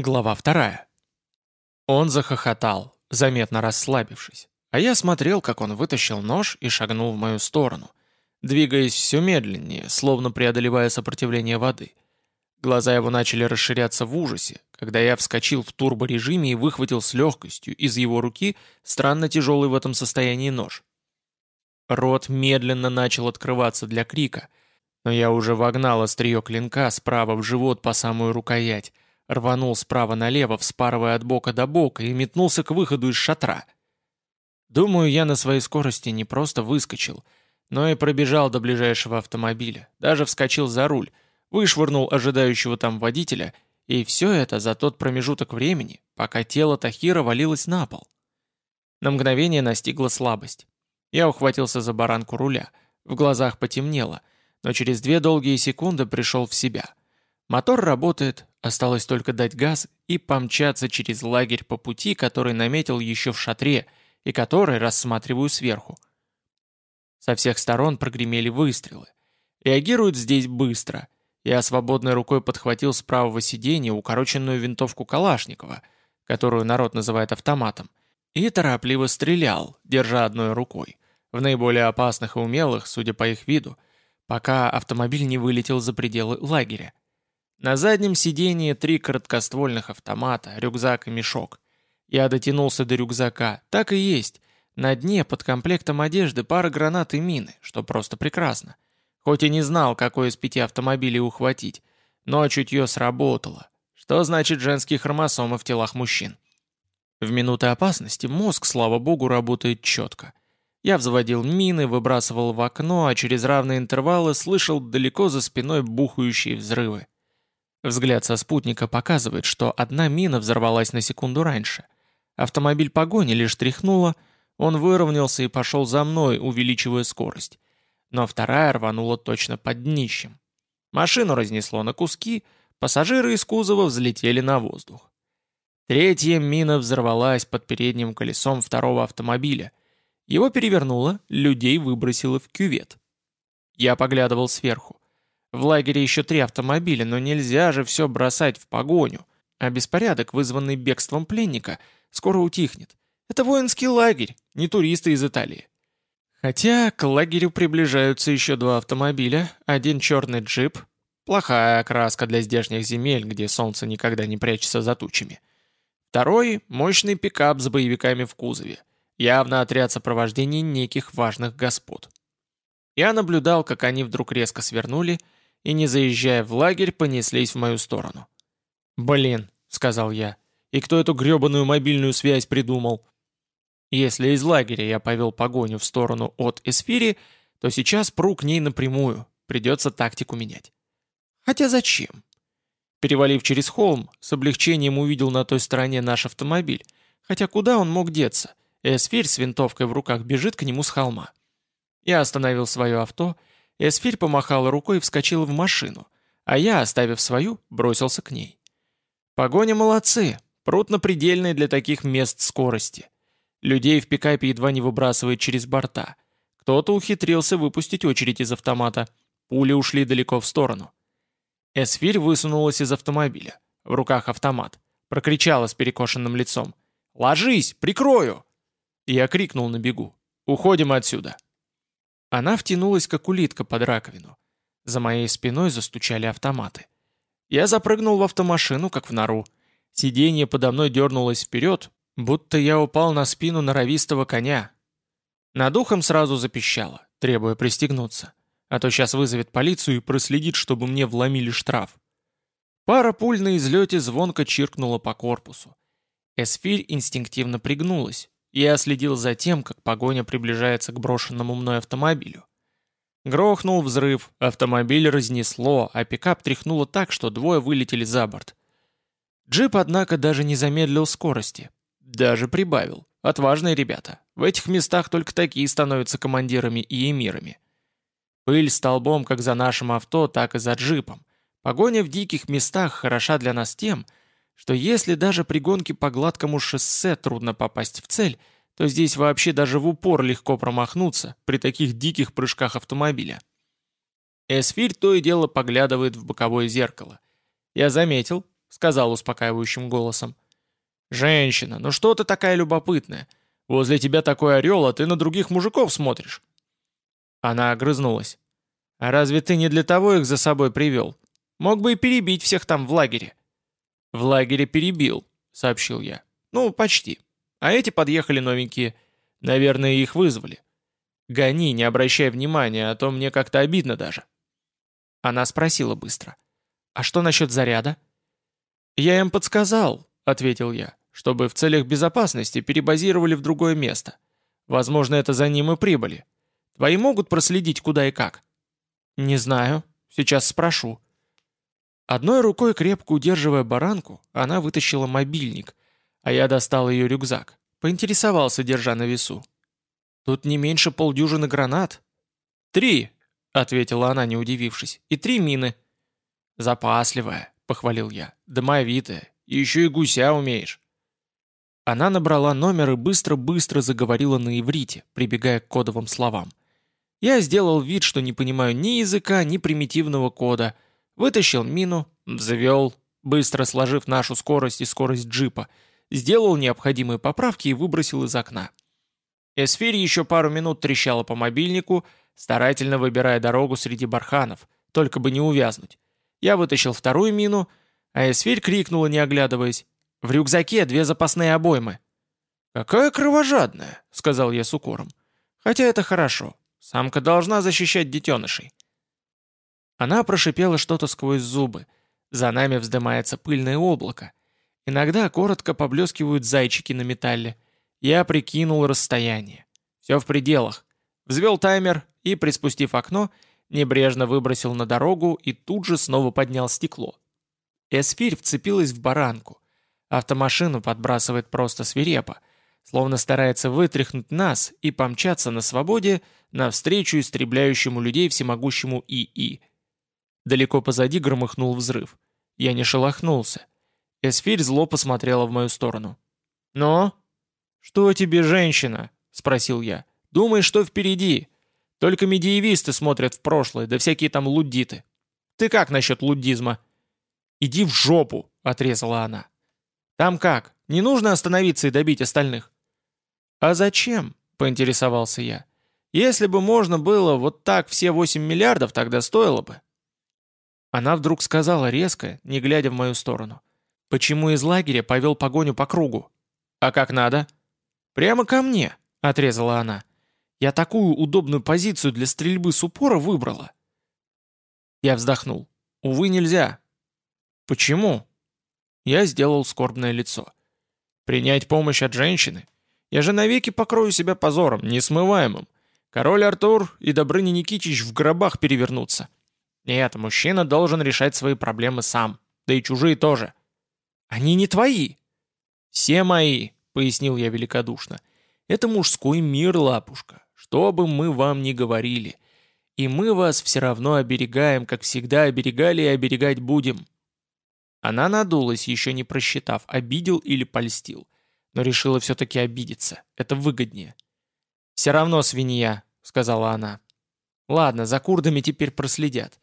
Глава вторая. Он захохотал, заметно расслабившись, а я смотрел, как он вытащил нож и шагнул в мою сторону, двигаясь все медленнее, словно преодолевая сопротивление воды. Глаза его начали расширяться в ужасе, когда я вскочил в турборежиме и выхватил с легкостью из его руки странно тяжелый в этом состоянии нож. Рот медленно начал открываться для крика, но я уже вогнал острие клинка справа в живот по самую рукоять, рванул справа налево, вспарывая от бока до бока, и метнулся к выходу из шатра. Думаю, я на своей скорости не просто выскочил, но и пробежал до ближайшего автомобиля, даже вскочил за руль, вышвырнул ожидающего там водителя, и все это за тот промежуток времени, пока тело Тахира валилось на пол. На мгновение настигла слабость. Я ухватился за баранку руля, в глазах потемнело, но через две долгие секунды пришел в себя. Мотор работает, Осталось только дать газ и помчаться через лагерь по пути, который наметил еще в шатре и который рассматриваю сверху. Со всех сторон прогремели выстрелы. Реагируют здесь быстро. Я свободной рукой подхватил с правого сиденья укороченную винтовку Калашникова, которую народ называет автоматом, и торопливо стрелял, держа одной рукой, в наиболее опасных и умелых, судя по их виду, пока автомобиль не вылетел за пределы лагеря. На заднем сидении три короткоствольных автомата, рюкзак и мешок. Я дотянулся до рюкзака. Так и есть. На дне под комплектом одежды пара гранат и мины, что просто прекрасно. Хоть и не знал, какой из пяти автомобилей ухватить, но чутье сработало. Что значит женские хромосомы в телах мужчин? В минуты опасности мозг, слава богу, работает четко. Я взводил мины, выбрасывал в окно, а через равные интервалы слышал далеко за спиной бухающие взрывы. Взгляд со спутника показывает, что одна мина взорвалась на секунду раньше. Автомобиль погони лишь тряхнуло, он выровнялся и пошел за мной, увеличивая скорость. Но вторая рванула точно под днищем. Машину разнесло на куски, пассажиры из кузова взлетели на воздух. Третья мина взорвалась под передним колесом второго автомобиля. Его перевернуло, людей выбросило в кювет. Я поглядывал сверху. В лагере еще три автомобиля, но нельзя же все бросать в погоню. А беспорядок, вызванный бегством пленника, скоро утихнет. Это воинский лагерь, не туристы из Италии. Хотя к лагерю приближаются еще два автомобиля, один черный джип, плохая окраска для здешних земель, где солнце никогда не прячется за тучами. Второй – мощный пикап с боевиками в кузове, явно отряд сопровождения неких важных господ. Я наблюдал, как они вдруг резко свернули – и, не заезжая в лагерь, понеслись в мою сторону. «Блин», — сказал я, — «и кто эту гребаную мобильную связь придумал?» Если из лагеря я повел погоню в сторону от Эсфири, то сейчас пру к ней напрямую, придется тактику менять. Хотя зачем? Перевалив через холм, с облегчением увидел на той стороне наш автомобиль, хотя куда он мог деться? Эсфирь с винтовкой в руках бежит к нему с холма. Я остановил свое авто Эсфирь помахала рукой и вскочила в машину, а я, оставив свою, бросился к ней. Погоня молодцы, пруд на предельной для таких мест скорости. Людей в пикапе едва не выбрасывает через борта. Кто-то ухитрился выпустить очередь из автомата. Пули ушли далеко в сторону. Эсфирь высунулась из автомобиля. В руках автомат. Прокричала с перекошенным лицом. «Ложись! Прикрою!» Я крикнул на бегу. «Уходим отсюда!» Она втянулась, как улитка под раковину. За моей спиной застучали автоматы. Я запрыгнул в автомашину, как в нору. Сиденье подо мной дернулось вперед, будто я упал на спину норовистого коня. Над ухом сразу запищало, требуя пристегнуться. А то сейчас вызовет полицию и проследит, чтобы мне вломили штраф. Пара пуль на излете звонко чиркнула по корпусу. Эсфирь инстинктивно пригнулась, я следил за тем, как погоня приближается к брошенному мной автомобилю. Грохнул взрыв, автомобиль разнесло, а пикап тряхнуло так, что двое вылетели за борт. Джип, однако, даже не замедлил скорости. Даже прибавил. Отважные ребята. В этих местах только такие становятся командирами и эмирами. Пыль столбом как за нашим авто, так и за джипом. Погоня в диких местах хороша для нас тем, что если даже при гонке по гладкому шоссе трудно попасть в цель, то здесь вообще даже в упор легко промахнуться при таких диких прыжках автомобиля. Эсфирь то и дело поглядывает в боковое зеркало. Я заметил, — сказал успокаивающим голосом. «Женщина, ну что ты такая любопытная? Возле тебя такой орел, а ты на других мужиков смотришь». Она огрызнулась. «А разве ты не для того их за собой привел? Мог бы и перебить всех там в лагере». «В лагере перебил», — сообщил я. «Ну, почти. А эти подъехали новенькие. Наверное, их вызвали. Гони, не обращай внимания, а то мне как-то обидно даже». Она спросила быстро. «А что насчет заряда?» «Я им подсказал», — ответил я, «чтобы в целях безопасности перебазировали в другое место. Возможно, это за ним и прибыли. Твои могут проследить куда и как?» «Не знаю. Сейчас спрошу». Одной рукой, крепко удерживая баранку, она вытащила мобильник, а я достал ее рюкзак. Поинтересовался, держа на весу. «Тут не меньше полдюжины гранат». «Три», — ответила она, не удивившись, — «и три мины». «Запасливая», — похвалил я, — «домовитая, и еще и гуся умеешь». Она набрала номер и быстро-быстро заговорила на иврите, прибегая к кодовым словам. Я сделал вид, что не понимаю ни языка, ни примитивного кода — Вытащил мину, взвел, быстро сложив нашу скорость и скорость джипа, сделал необходимые поправки и выбросил из окна. Эсфирь еще пару минут трещала по мобильнику, старательно выбирая дорогу среди барханов, только бы не увязнуть. Я вытащил вторую мину, а Эсфирь крикнула, не оглядываясь, «В рюкзаке две запасные обоймы». «Какая кровожадная», — сказал я с укором. «Хотя это хорошо. Самка должна защищать детенышей». Она прошипела что-то сквозь зубы. За нами вздымается пыльное облако. Иногда коротко поблескивают зайчики на металле. Я прикинул расстояние. Все в пределах. Взвел таймер и, приспустив окно, небрежно выбросил на дорогу и тут же снова поднял стекло. Эсфирь вцепилась в баранку. Автомашину подбрасывает просто свирепо, словно старается вытряхнуть нас и помчаться на свободе навстречу истребляющему людей всемогущему ИИ. Далеко позади громыхнул взрыв. Я не шелохнулся. Эсфирь зло посмотрела в мою сторону. «Но?» «Что тебе, женщина?» — спросил я. «Думай, что впереди. Только медиевисты смотрят в прошлое, да всякие там луддиты. Ты как насчет луддизма?» «Иди в жопу!» — отрезала она. «Там как? Не нужно остановиться и добить остальных?» «А зачем?» — поинтересовался я. «Если бы можно было вот так все 8 миллиардов, тогда стоило бы». Она вдруг сказала резко, не глядя в мою сторону. «Почему из лагеря повел погоню по кругу?» «А как надо?» «Прямо ко мне», — отрезала она. «Я такую удобную позицию для стрельбы с упора выбрала». Я вздохнул. «Увы, нельзя». «Почему?» Я сделал скорбное лицо. «Принять помощь от женщины? Я же навеки покрою себя позором, несмываемым. Король Артур и Добрыня Никитич в гробах перевернутся. Нет, мужчина должен решать свои проблемы сам, да и чужие тоже. Они не твои. Все мои, пояснил я великодушно. Это мужской мир, лапушка, что бы мы вам ни говорили. И мы вас все равно оберегаем, как всегда оберегали и оберегать будем. Она надулась, еще не просчитав, обидел или польстил. Но решила все-таки обидеться. Это выгоднее. «Все равно свинья», — сказала она. «Ладно, за курдами теперь проследят.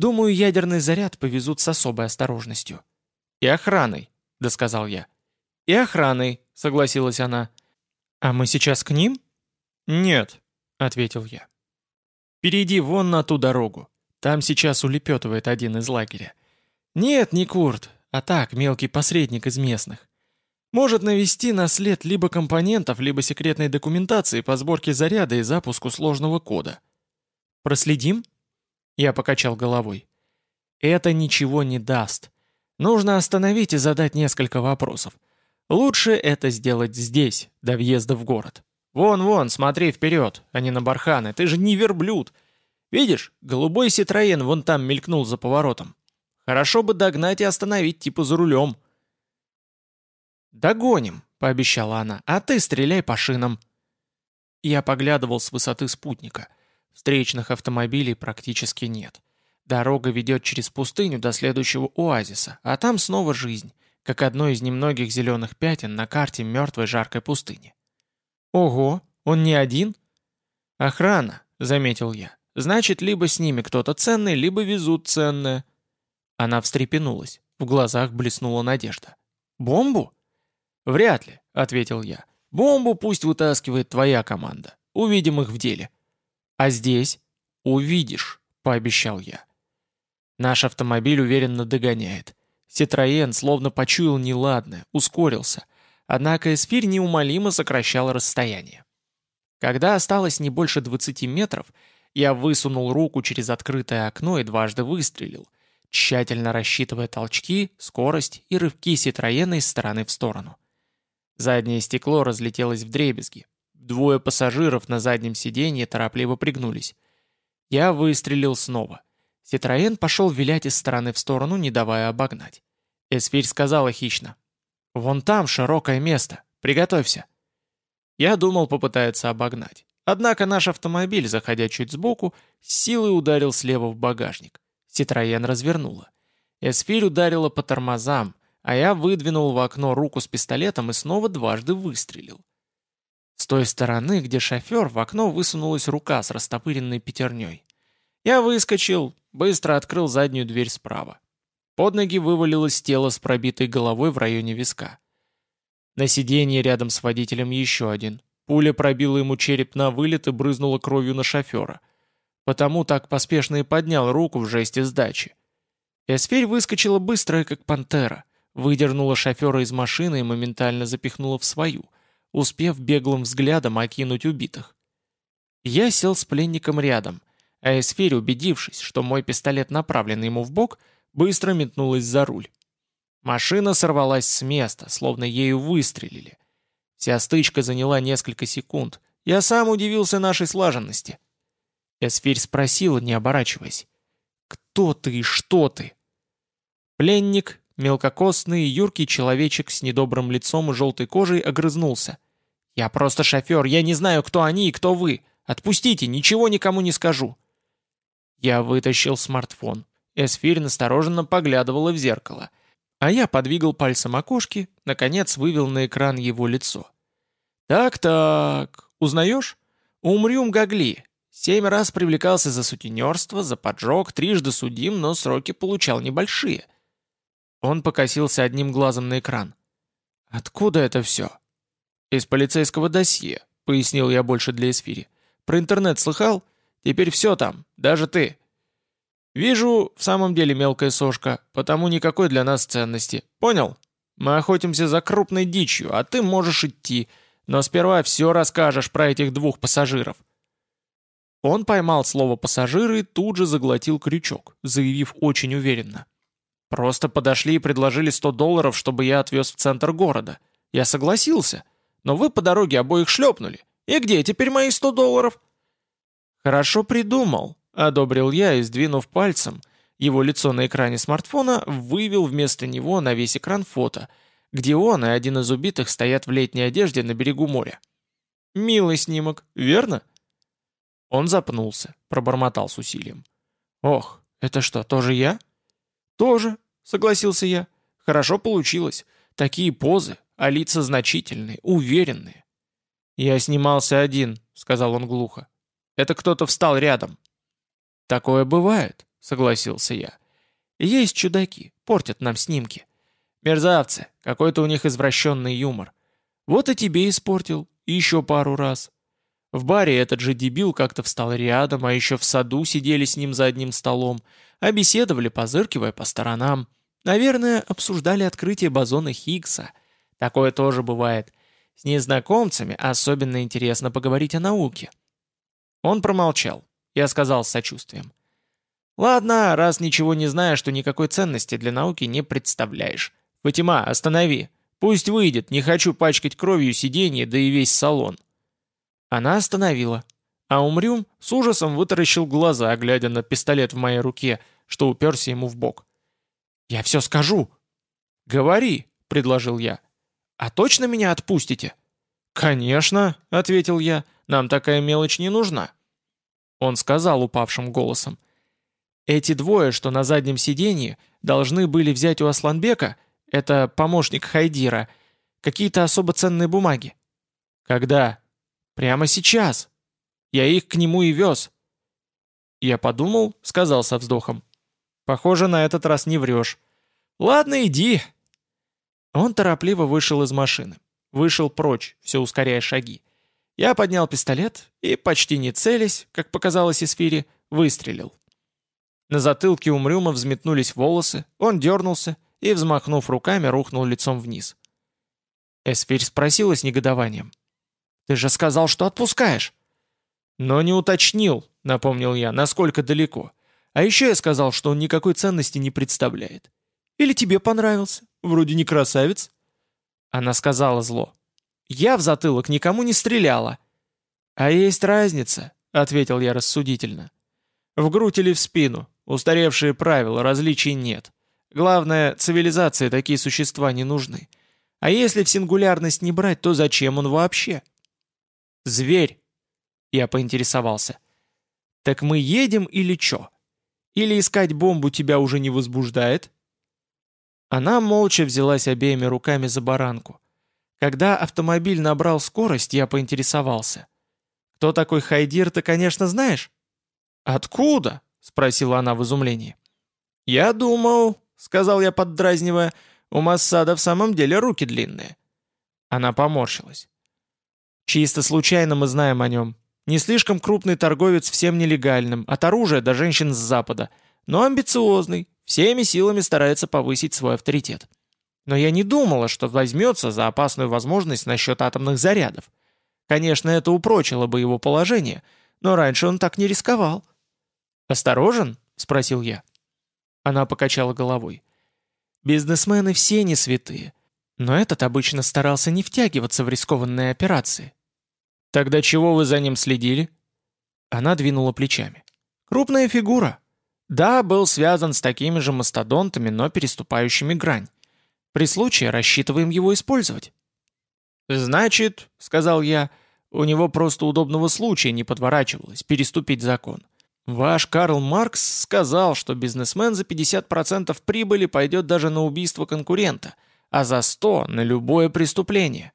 Думаю, ядерный заряд повезут с особой осторожностью. И охраной, досказал я. И охраной, согласилась она. А мы сейчас к ним? Нет, ответил я. Перейди вон на ту дорогу. Там сейчас улепетывает один из лагеря. Нет, не Курт, а так, мелкий посредник из местных. Может навести на след либо компонентов, либо секретной документации по сборке заряда и запуску сложного кода. Проследим? Я покачал головой. Это ничего не даст. Нужно остановить и задать несколько вопросов. Лучше это сделать здесь, до въезда в город. Вон-вон, смотри вперед, а не на барханы. Ты же не верблюд. Видишь, голубой Ситроен вон там мелькнул за поворотом. Хорошо бы догнать и остановить типа за рулем. «Догоним», — пообещала она, — «а ты стреляй по шинам». Я поглядывал с высоты спутника — Встречных автомобилей практически нет. Дорога ведет через пустыню до следующего оазиса, а там снова жизнь, как одно из немногих зеленых пятен на карте мертвой жаркой пустыни. «Ого, он не один?» «Охрана», — заметил я. «Значит, либо с ними кто-то ценный, либо везут ценное». Она встрепенулась. В глазах блеснула надежда. «Бомбу?» «Вряд ли», — ответил я. «Бомбу пусть вытаскивает твоя команда. Увидим их в деле». «А здесь?» «Увидишь», — пообещал я. Наш автомобиль уверенно догоняет. Ситроен словно почуял неладное, ускорился. Однако эсфирь неумолимо сокращал расстояние. Когда осталось не больше 20 метров, я высунул руку через открытое окно и дважды выстрелил, тщательно рассчитывая толчки, скорость и рывки Ситроена из стороны в сторону. Заднее стекло разлетелось в дребезги. Двое пассажиров на заднем сиденье торопливо пригнулись. Я выстрелил снова. Ситроен пошел вилять из стороны в сторону, не давая обогнать. Эсфирь сказала хищно. «Вон там широкое место. Приготовься». Я думал, попытается обогнать. Однако наш автомобиль, заходя чуть сбоку, силой ударил слева в багажник. Ситроен развернула. Эсфирь ударила по тормозам, а я выдвинул в окно руку с пистолетом и снова дважды выстрелил. С той стороны, где шофер, в окно высунулась рука с растопыренной пятерней. Я выскочил, быстро открыл заднюю дверь справа. Под ноги вывалилось тело с пробитой головой в районе виска. На сиденье рядом с водителем еще один. Пуля пробила ему череп на вылет и брызнула кровью на шофера. Потому так поспешно и поднял руку в жесте сдачи. Эсферь выскочила быстрая, как пантера, выдернула шофера из машины и моментально запихнула в свою, успев беглым взглядом окинуть убитых. Я сел с пленником рядом, а Эсфирь, убедившись, что мой пистолет направлен ему в бок, быстро метнулась за руль. Машина сорвалась с места, словно ею выстрелили. Вся стычка заняла несколько секунд. Я сам удивился нашей слаженности. Эсфирь спросила, не оборачиваясь. «Кто ты и что ты?» Пленник, мелкокостный, юркий человечек с недобрым лицом и желтой кожей огрызнулся. «Я просто шофер, я не знаю, кто они и кто вы. Отпустите, ничего никому не скажу». Я вытащил смартфон. Эсфирь настороженно поглядывала в зеркало — а я подвигал пальцем окошки, наконец вывел на экран его лицо. «Так-так, узнаешь? Умрюм Гагли. Семь раз привлекался за сутенерство, за поджог, трижды судим, но сроки получал небольшие». Он покосился одним глазом на экран. «Откуда это все?» «Из полицейского досье», — пояснил я больше для эсфири. «Про интернет слыхал? Теперь все там, даже ты». «Вижу, в самом деле мелкая сошка, потому никакой для нас ценности. Понял? Мы охотимся за крупной дичью, а ты можешь идти, но сперва все расскажешь про этих двух пассажиров». Он поймал слово «пассажиры» и тут же заглотил крючок, заявив очень уверенно. «Просто подошли и предложили 100 долларов, чтобы я отвез в центр города. Я согласился, но вы по дороге обоих шлепнули. И где теперь мои 100 долларов?» «Хорошо придумал», Одобрил я и, сдвинув пальцем, его лицо на экране смартфона вывел вместо него на весь экран фото, где он и один из убитых стоят в летней одежде на берегу моря. «Милый снимок, верно?» Он запнулся, пробормотал с усилием. «Ох, это что, тоже я?» «Тоже», — согласился я. «Хорошо получилось. Такие позы, а лица значительные, уверенные». «Я снимался один», — сказал он глухо. «Это кто-то встал рядом». «Такое бывает», — согласился я. «Есть чудаки, портят нам снимки. Мерзавцы, какой-то у них извращенный юмор. Вот и тебе испортил, еще пару раз. В баре этот же дебил как-то встал рядом, а еще в саду сидели с ним за одним столом, а беседовали, позыркивая по сторонам. Наверное, обсуждали открытие бозона Хиггса. Такое тоже бывает. С незнакомцами особенно интересно поговорить о науке». Он промолчал. Я сказал с сочувствием. «Ладно, раз ничего не знаешь, то никакой ценности для науки не представляешь. Фатима, останови. Пусть выйдет, не хочу пачкать кровью сиденье, да и весь салон». Она остановила. А Умрюм с ужасом вытаращил глаза, глядя на пистолет в моей руке, что уперся ему в бок. «Я все скажу». «Говори», — предложил я. «А точно меня отпустите?» «Конечно», — ответил я, — «нам такая мелочь не нужна». Он сказал упавшим голосом. «Эти двое, что на заднем сиденье, должны были взять у Асланбека, это помощник Хайдира, какие-то особо ценные бумаги». «Когда?» «Прямо сейчас. Я их к нему и вез». Я подумал, сказал со вздохом. «Похоже, на этот раз не врешь. Ладно, иди. Он торопливо вышел из машины. Вышел прочь, все ускоряя шаги. Я поднял пистолет и, почти не целясь, как показалось Эсфире, выстрелил. На затылке у Мрюма взметнулись волосы, он дернулся и, взмахнув руками, рухнул лицом вниз. Эсфирь спросила с негодованием. «Ты же сказал, что отпускаешь!» «Но не уточнил», — напомнил я, — «насколько далеко. А еще я сказал, что он никакой ценности не представляет. Или тебе понравился? Вроде не красавец». Она сказала зло. «Я в затылок никому не стреляла». «А есть разница», — ответил я рассудительно. «В грудь или в спину. Устаревшие правила, различий нет. Главное, цивилизации такие существа не нужны. А если в сингулярность не брать, то зачем он вообще? Зверь. Я поинтересовался. Так мы едем или чё? Или искать бомбу тебя уже не возбуждает? Она молча взялась обеими руками за баранку. Когда автомобиль набрал скорость, я поинтересовался. Кто такой Хайдир, ты, конечно, знаешь? Откуда? — спросила она в изумлении. «Я думал», — сказал я, поддразнивая, — «у Массада в самом деле руки длинные». Она поморщилась. «Чисто случайно мы знаем о нем. Не слишком крупный торговец всем нелегальным, от оружия до женщин с Запада, но амбициозный, всеми силами старается повысить свой авторитет. Но я не думала, что возьмется за опасную возможность насчет атомных зарядов. Конечно, это упрочило бы его положение, но раньше он так не рисковал. «Осторожен?» — спросил я. Она покачала головой. «Бизнесмены все не святые, но этот обычно старался не втягиваться в рискованные операции». «Тогда чего вы за ним следили?» Она двинула плечами. «Крупная фигура. Да, был связан с такими же мастодонтами, но переступающими грань. При случае рассчитываем его использовать». «Значит, — сказал я, — у него просто удобного случая не подворачивалось переступить закон. Ваш Карл Маркс сказал, что бизнесмен за 50% прибыли пойдет даже на убийство конкурента, а за 100% на любое преступление.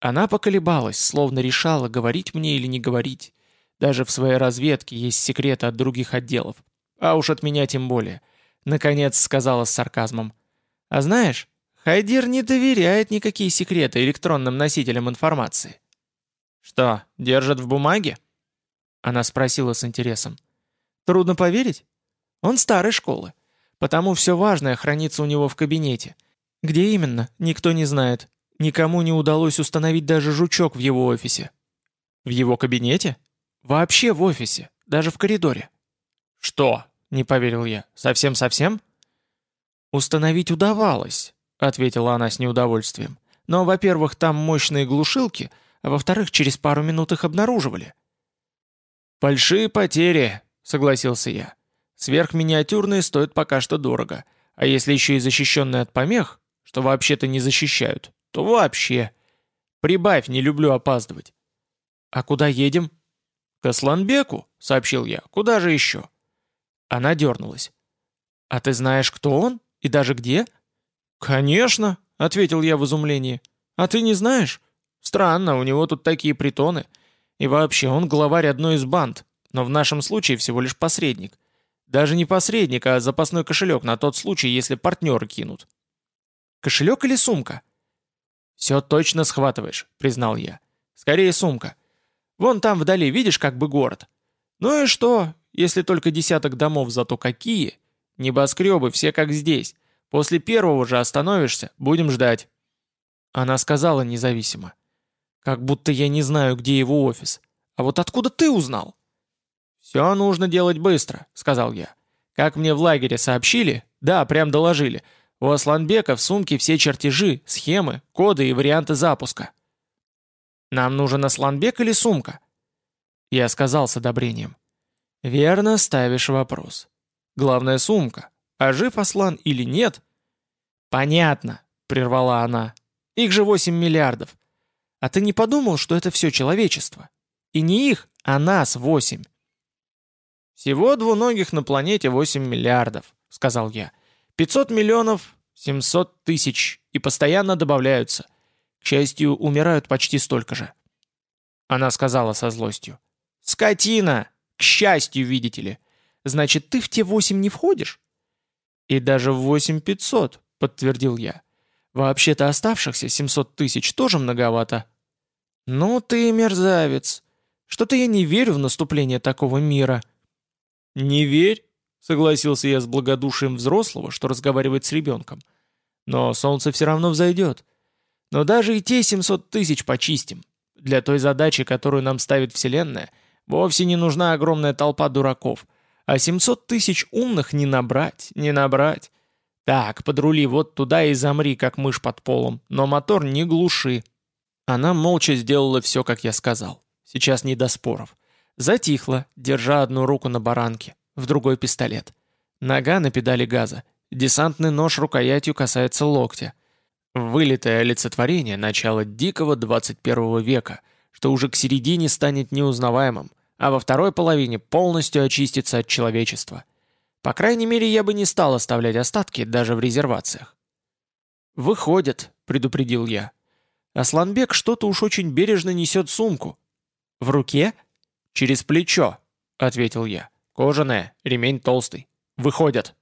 Она поколебалась, словно решала, говорить мне или не говорить. Даже в своей разведке есть секреты от других отделов. А уж от меня тем более. Наконец сказала с сарказмом. А знаешь, Хайдер не доверяет никакие секреты электронным носителям информации. Что, держат в бумаге? Она спросила с интересом. «Трудно поверить? Он старой школы. Потому все важное хранится у него в кабинете. Где именно, никто не знает. Никому не удалось установить даже жучок в его офисе». «В его кабинете?» «Вообще в офисе, даже в коридоре». «Что?» — не поверил я. «Совсем-совсем?» «Установить удавалось», — ответила она с неудовольствием. «Но, во-первых, там мощные глушилки, а во-вторых, через пару минут их обнаруживали. «Большие потери», — согласился я. «Сверхминиатюрные стоят пока что дорого. А если еще и защищенные от помех, что вообще-то не защищают, то вообще. Прибавь, не люблю опаздывать». «А куда едем?» «К Асланбеку», — сообщил я. «Куда же еще?» Она дернулась. «А ты знаешь, кто он? И даже где?» «Конечно», — ответил я в изумлении. «А ты не знаешь? Странно, у него тут такие притоны. И вообще, он главарь одной из банд, но в нашем случае всего лишь посредник. Даже не посредник, а запасной кошелек на тот случай, если партнеры кинут. Кошелек или сумка? Все точно схватываешь, признал я. Скорее сумка. Вон там вдали, видишь, как бы город. Ну и что, если только десяток домов, зато какие? Небоскребы, все как здесь. После первого же остановишься, будем ждать. Она сказала независимо. Как будто я не знаю, где его офис. А вот откуда ты узнал?» «Все нужно делать быстро», — сказал я. «Как мне в лагере сообщили, да, прям доложили, у Асланбека в сумке все чертежи, схемы, коды и варианты запуска». «Нам нужен Асланбек или сумка?» Я сказал с одобрением. «Верно ставишь вопрос. Главное сумка. А жив Аслан или нет?» «Понятно», — прервала она. «Их же 8 миллиардов. А ты не подумал, что это все человечество? И не их, а нас восемь. «Всего двуногих на планете 8 миллиардов», — сказал я. «500 миллионов, 700 тысяч, и постоянно добавляются. К счастью, умирают почти столько же». Она сказала со злостью. «Скотина! К счастью, видите ли. Значит, ты в те восемь не входишь?» «И даже в 8500», — подтвердил я. «Вообще-то оставшихся 700 тысяч тоже многовато». «Ну ты мерзавец! Что-то я не верю в наступление такого мира». «Не верь», — согласился я с благодушием взрослого, что разговаривает с ребенком. «Но солнце все равно взойдет. Но даже и те 700 тысяч почистим. Для той задачи, которую нам ставит Вселенная, вовсе не нужна огромная толпа дураков. А 700 тысяч умных не набрать, не набрать. Так, подрули вот туда и замри, как мышь под полом, но мотор не глуши». Она молча сделала все, как я сказал. Сейчас не до споров. Затихла, держа одну руку на баранке, в другой пистолет. Нога на педали газа. Десантный нож рукоятью касается локтя. Вылитое олицетворение начала дикого 21 века, что уже к середине станет неузнаваемым, а во второй половине полностью очистится от человечества. По крайней мере, я бы не стал оставлять остатки даже в резервациях. «Выходит», — предупредил я. «Асланбек что-то уж очень бережно несет сумку». «В руке?» «Через плечо», — ответил я. «Кожаная, ремень толстый. Выходят».